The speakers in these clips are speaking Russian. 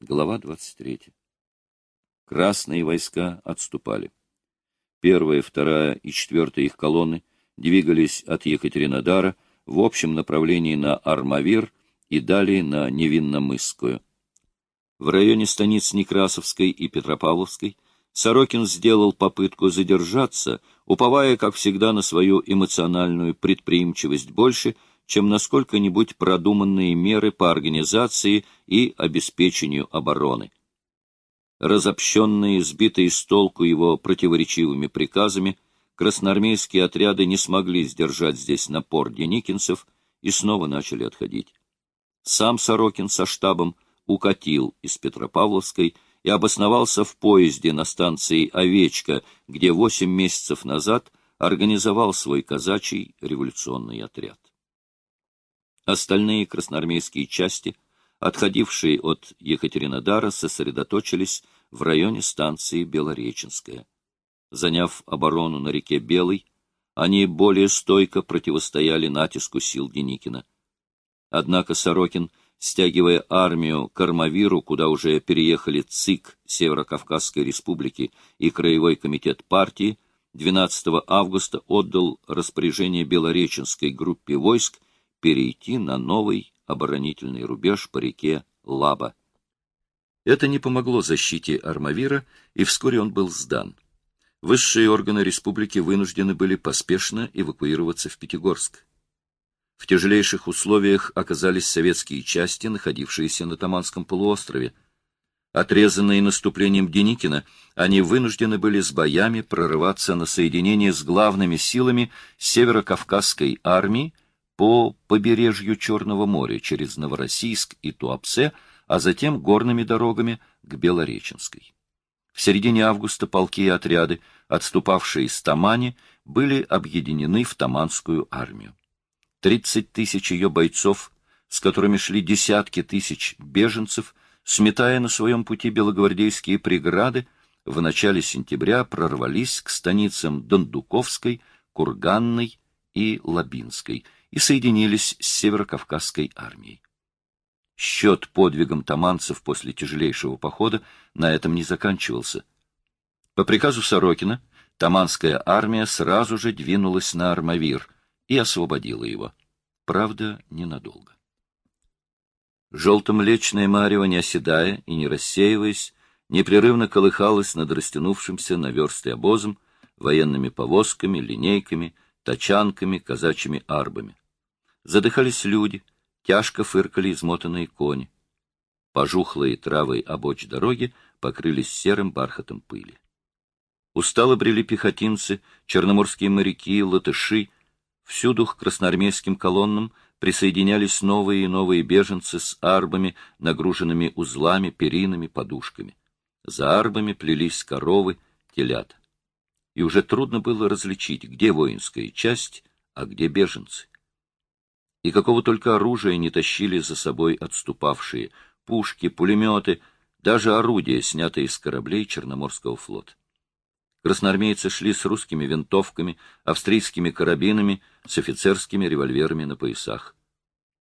Глава 23. Красные войска отступали. Первая, вторая и четвертая их колонны двигались от Екатеринодара в общем направлении на Армавир и далее на Невинномысскую. В районе станиц Некрасовской и Петропавловской Сорокин сделал попытку задержаться, уповая, как всегда, на свою эмоциональную предприимчивость больше, чем на сколько-нибудь продуманные меры по организации и обеспечению обороны. Разобщенные, сбитые с толку его противоречивыми приказами, красноармейские отряды не смогли сдержать здесь напор деникинцев и снова начали отходить. Сам Сорокин со штабом укатил из Петропавловской и обосновался в поезде на станции «Овечка», где восемь месяцев назад организовал свой казачий революционный отряд. Остальные красноармейские части, отходившие от Екатеринодара, сосредоточились в районе станции Белореченская. Заняв оборону на реке Белой, они более стойко противостояли натиску сил Деникина. Однако Сорокин, стягивая армию к Армавиру, куда уже переехали ЦИК Северо-Кавказской республики и Краевой комитет партии, 12 августа отдал распоряжение Белореченской группе войск перейти на новый оборонительный рубеж по реке Лаба. Это не помогло защите Армавира, и вскоре он был сдан. Высшие органы республики вынуждены были поспешно эвакуироваться в Пятигорск. В тяжелейших условиях оказались советские части, находившиеся на Таманском полуострове. Отрезанные наступлением Деникина, они вынуждены были с боями прорываться на соединение с главными силами Северо-Кавказской армии, по побережью Черного моря через Новороссийск и Туапсе, а затем горными дорогами к Белореченской. В середине августа полки и отряды, отступавшие из Тамани, были объединены в Таманскую армию. Тридцать тысяч ее бойцов, с которыми шли десятки тысяч беженцев, сметая на своем пути белогвардейские преграды, в начале сентября прорвались к станицам Дондуковской, Курганной и Лабинской – и соединились с Северокавказской армией. Счет подвигам таманцев после тяжелейшего похода на этом не заканчивался. По приказу Сорокина таманская армия сразу же двинулась на Армавир и освободила его. Правда, ненадолго. Желто-млечное марево, не оседая и не рассеиваясь, непрерывно колыхалось над растянувшимся на версты обозом, военными повозками, линейками, тачанками, казачьими арбами. Задыхались люди, тяжко фыркали измотанные кони. Пожухлые травы обочь дороги покрылись серым бархатом пыли. Устало брели пехотинцы, черноморские моряки, латыши. Всюду к красноармейским колоннам присоединялись новые и новые беженцы с арбами, нагруженными узлами, перинами, подушками. За арбами плелись коровы, телята и уже трудно было различить, где воинская часть, а где беженцы. И какого только оружия не тащили за собой отступавшие — пушки, пулеметы, даже орудия, снятые с кораблей Черноморского флота. Красноармейцы шли с русскими винтовками, австрийскими карабинами, с офицерскими револьверами на поясах.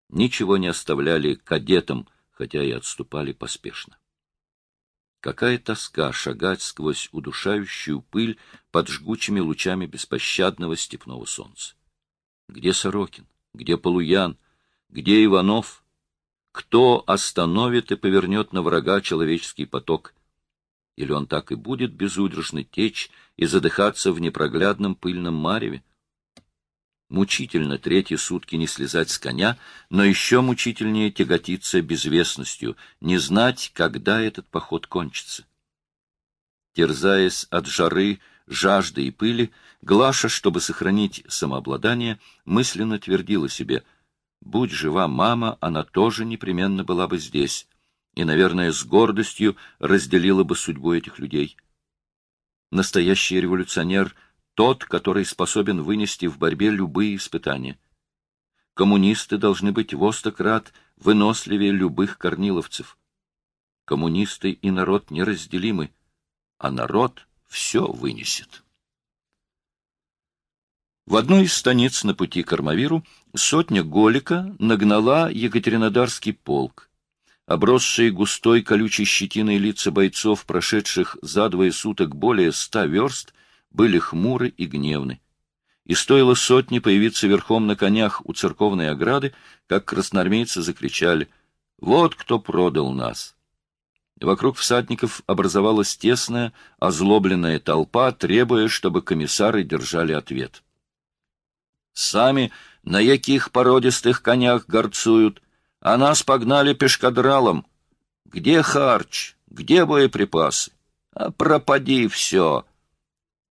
Ничего не оставляли кадетам, хотя и отступали поспешно. Какая тоска шагать сквозь удушающую пыль под жгучими лучами беспощадного степного солнца. Где Сорокин? Где Полуян? Где Иванов? Кто остановит и повернет на врага человеческий поток? Или он так и будет безудержно течь и задыхаться в непроглядном пыльном мареве? Мучительно третьи сутки не слезать с коня, но еще мучительнее тяготиться безвестностью, не знать, когда этот поход кончится. Терзаясь от жары, жажды и пыли, Глаша, чтобы сохранить самообладание, мысленно твердила себе, «Будь жива мама, она тоже непременно была бы здесь» и, наверное, с гордостью разделила бы судьбу этих людей. Настоящий революционер — тот, который способен вынести в борьбе любые испытания. Коммунисты должны быть в остократ выносливее любых корниловцев. Коммунисты и народ неразделимы, а народ все вынесет. В одной из станиц на пути к Армавиру сотня Голика нагнала Екатеринодарский полк. Обросшие густой колючей щетиной лица бойцов, прошедших за двое суток более ста верст, были хмуры и гневны. И стоило сотни появиться верхом на конях у церковной ограды, как красноармейцы закричали «Вот кто продал нас!». Вокруг всадников образовалась тесная, озлобленная толпа, требуя, чтобы комиссары держали ответ. «Сами на яких породистых конях горцуют, а нас погнали пешкадралом. Где харч? Где боеприпасы? А пропади все!»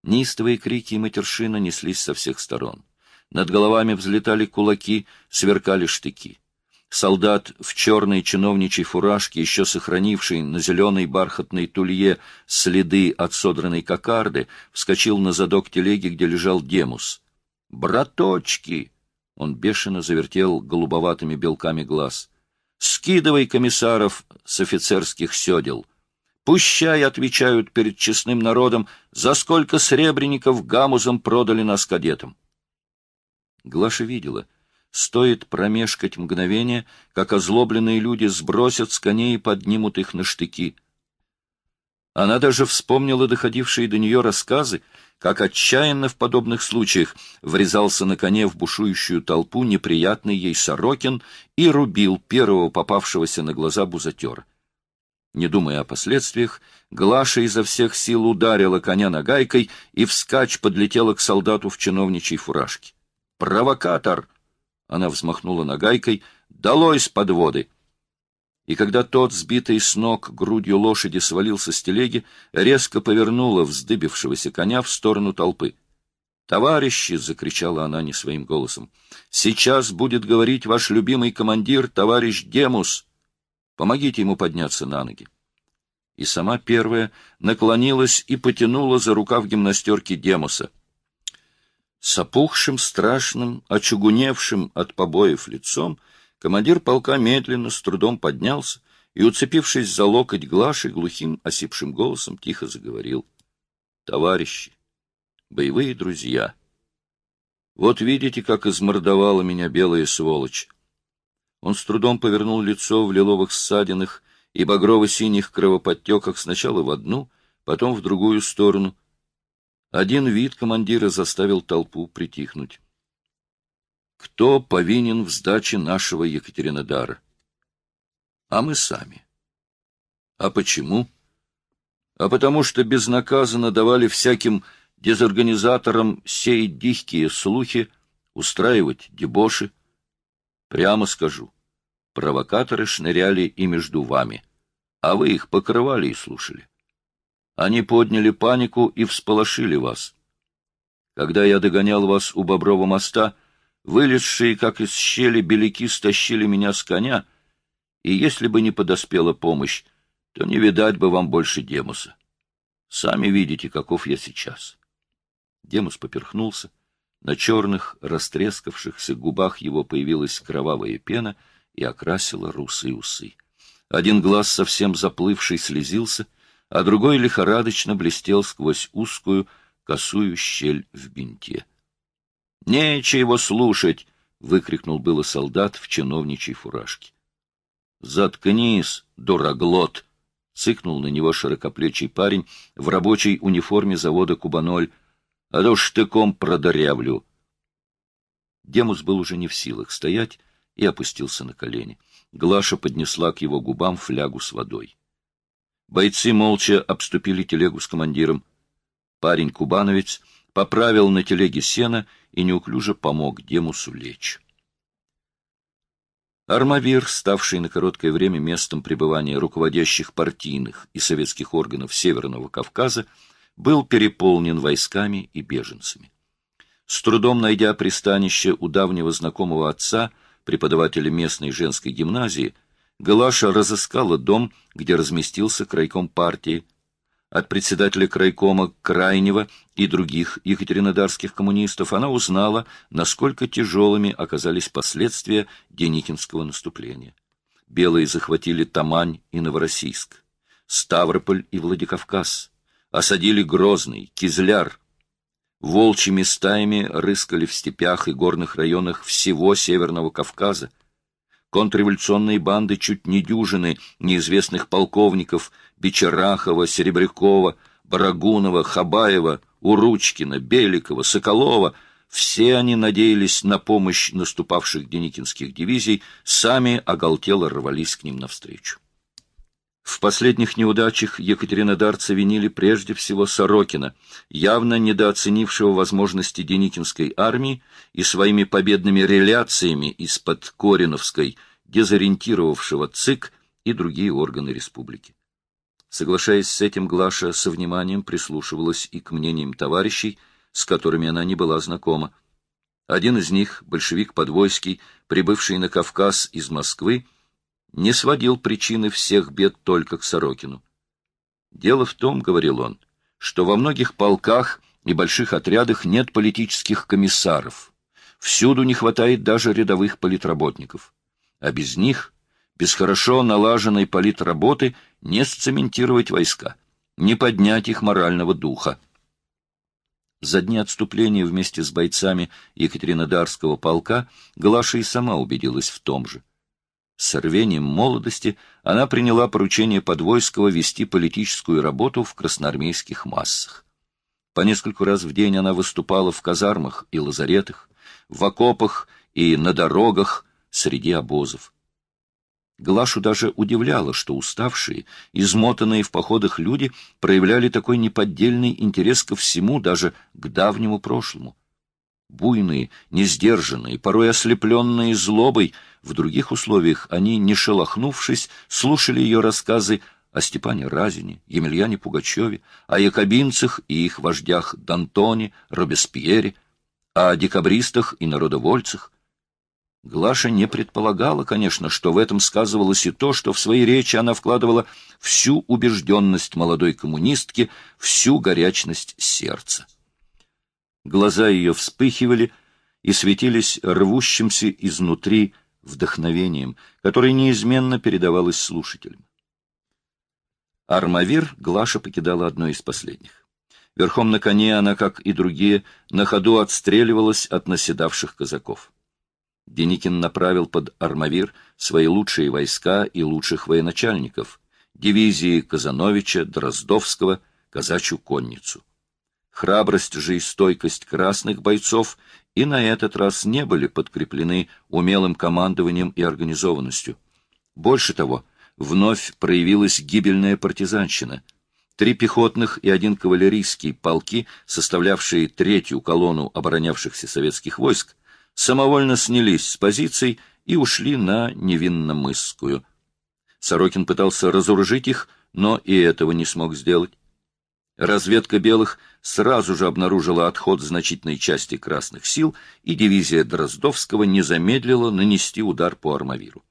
Нистовые крики и матершина неслись со всех сторон. Над головами взлетали кулаки, сверкали штыки. Солдат в черной чиновничьей фуражке, еще сохранивший на зеленой бархатной тулье следы от содранной кокарды, вскочил на задок телеги, где лежал Демус. «Браточки!» — он бешено завертел голубоватыми белками глаз. «Скидывай комиссаров с офицерских седел!» Пущай отвечают перед честным народом, за сколько сребреников гамузом продали нас кадетам. Глаша видела — Стоит промешкать мгновение, как озлобленные люди сбросят с коней и поднимут их на штыки. Она даже вспомнила доходившие до нее рассказы, как отчаянно в подобных случаях врезался на коне в бушующую толпу неприятный ей Сорокин и рубил первого попавшегося на глаза бузатера. Не думая о последствиях, Глаша изо всех сил ударила коня нагайкой и вскачь подлетела к солдату в чиновничьей фуражке. «Провокатор!» Она взмахнула нагайкой. «Долой с подводы!» И когда тот, сбитый с ног грудью лошади, свалился с телеги, резко повернула вздыбившегося коня в сторону толпы. «Товарищи!» — закричала она не своим голосом. «Сейчас будет говорить ваш любимый командир, товарищ Демус. Помогите ему подняться на ноги». И сама первая наклонилась и потянула за рукав гимнастерки Демуса. С опухшим, страшным, очугуневшим от побоев лицом, командир полка медленно, с трудом поднялся и, уцепившись за локоть Глаши, глухим, осипшим голосом тихо заговорил. — Товарищи, боевые друзья, вот видите, как измордовала меня белая сволочь. Он с трудом повернул лицо в лиловых ссадинах и багрово-синих кровоподтеках сначала в одну, потом в другую сторону — один вид командира заставил толпу притихнуть. Кто повинен в сдаче нашего Екатеринодара? А мы сами. А почему? А потому что безнаказанно давали всяким дезорганизаторам сеять дихкие слухи, устраивать дебоши. Прямо скажу, провокаторы шныряли и между вами, а вы их покрывали и слушали. Они подняли панику и всполошили вас. Когда я догонял вас у Боброва моста, вылезшие, как из щели, беляки стащили меня с коня, и если бы не подоспела помощь, то не видать бы вам больше Демуса. Сами видите, каков я сейчас. Демус поперхнулся. На черных, растрескавшихся губах его появилась кровавая пена и окрасила русые усы. Один глаз, совсем заплывший, слезился — а другой лихорадочно блестел сквозь узкую, косую щель в бинте. — Нечего слушать! — выкрикнул было солдат в чиновничьей фуражке. — Заткнись, дуроглот! — цыкнул на него широкоплечий парень в рабочей униформе завода «Кубаноль», — а то штыком продырявлю. Демус был уже не в силах стоять и опустился на колени. Глаша поднесла к его губам флягу с водой. Бойцы молча обступили телегу с командиром. Парень-кубановец поправил на телеге сено и неуклюже помог Демусу лечь. Армавир, ставший на короткое время местом пребывания руководящих партийных и советских органов Северного Кавказа, был переполнен войсками и беженцами. С трудом найдя пристанище у давнего знакомого отца, преподавателя местной женской гимназии, Галаша разыскала дом, где разместился крайком партии. От председателя крайкома Крайнего и других екатеринодарских коммунистов она узнала, насколько тяжелыми оказались последствия Деникинского наступления. Белые захватили Тамань и Новороссийск, Ставрополь и Владикавказ, осадили Грозный, Кизляр. Волчьими стаями рыскали в степях и горных районах всего Северного Кавказа, контрреволюционные банды чуть не дюжины неизвестных полковников Бичарахова, Серебрякова, Барагунова, Хабаева, Уручкина, Беликова, Соколова — все они надеялись на помощь наступавших деникинских дивизий, сами оголтело рвались к ним навстречу. В последних неудачах екатеринодарцы винили прежде всего Сорокина, явно недооценившего возможности Деникинской армии и своими победными реляциями из-под Кориновской, дезориентировавшего ЦИК и другие органы республики. Соглашаясь с этим, Глаша со вниманием прислушивалась и к мнениям товарищей, с которыми она не была знакома. Один из них, большевик Подвойский, прибывший на Кавказ из Москвы, не сводил причины всех бед только к Сорокину. «Дело в том, — говорил он, — что во многих полках и больших отрядах нет политических комиссаров. Всюду не хватает даже рядовых политработников. А без них, без хорошо налаженной политработы, не сцементировать войска, не поднять их морального духа. За дни отступления вместе с бойцами Екатеринодарского полка Глаша и сама убедилась в том же. С рвением молодости она приняла поручение Подвойского вести политическую работу в красноармейских массах. По нескольку раз в день она выступала в казармах и лазаретах, в окопах и на дорогах среди обозов. Глашу даже удивляло, что уставшие, измотанные в походах люди проявляли такой неподдельный интерес ко всему, даже к давнему прошлому. Буйные, несдержанные, порой ослепленные злобой, в других условиях они, не шелохнувшись, слушали ее рассказы о Степане Разине, Емельяне Пугачеве, о якобинцах и их вождях Д'Антоне, Робеспьере, о декабристах и народовольцах, Глаша не предполагала, конечно, что в этом сказывалось и то, что в своей речи она вкладывала всю убежденность молодой коммунистки, всю горячность сердца. Глаза ее вспыхивали и светились рвущимся изнутри вдохновением, которое неизменно передавалось слушателям. Армавир Глаша покидала одной из последних. Верхом на коне она, как и другие, на ходу отстреливалась от наседавших казаков. Деникин направил под Армавир свои лучшие войска и лучших военачальников, дивизии Казановича, Дроздовского, казачью конницу. Храбрость же и стойкость красных бойцов и на этот раз не были подкреплены умелым командованием и организованностью. Больше того, вновь проявилась гибельная партизанщина. Три пехотных и один кавалерийский полки, составлявшие третью колонну оборонявшихся советских войск, самовольно снялись с позиций и ушли на Невинномысскую. Сорокин пытался разоружить их, но и этого не смог сделать. Разведка белых сразу же обнаружила отход значительной части красных сил, и дивизия Дроздовского не замедлила нанести удар по Армавиру.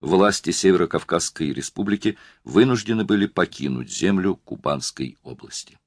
Власти Северо-Кавказской республики вынуждены были покинуть землю Кубанской области.